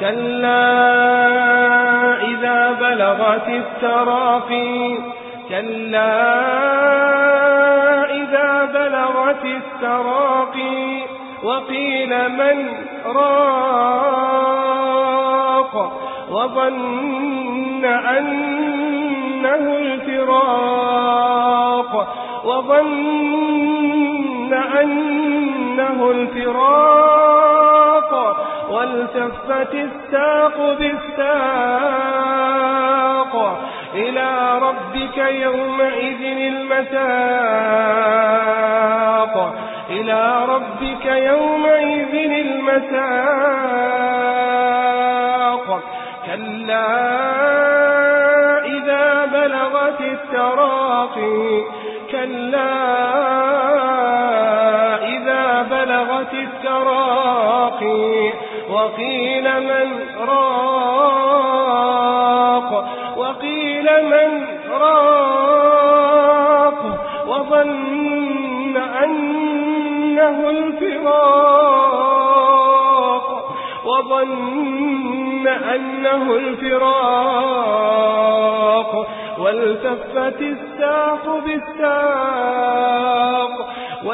كلا إذا بلغت التراقي. كلا إذا بلغت التراقي. وقيل من راق. وظن أنه الفراق. وظن أنه الفراق. والتفت الساق بالساق إلى ربك يومئذ المساق. إلى ربك يومئذ المساق. كلا إذا بلغت التراقي. كلا إذا بلغت التراقي. وقيل من راق وقيل من راق وظن أنه الفراق وظن أنه الفراق والتفت الساق بالساق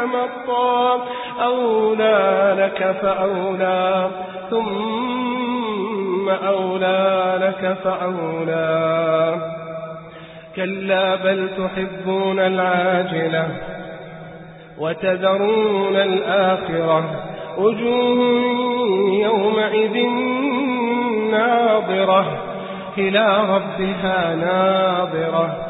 يتمطى أولى لك فأولى ثم أولى لك فأولى. كلا بل تحبون العاجلة وتذرون الآخرة. وجوه يومئذ ناظرة إلى ربها ناظرة.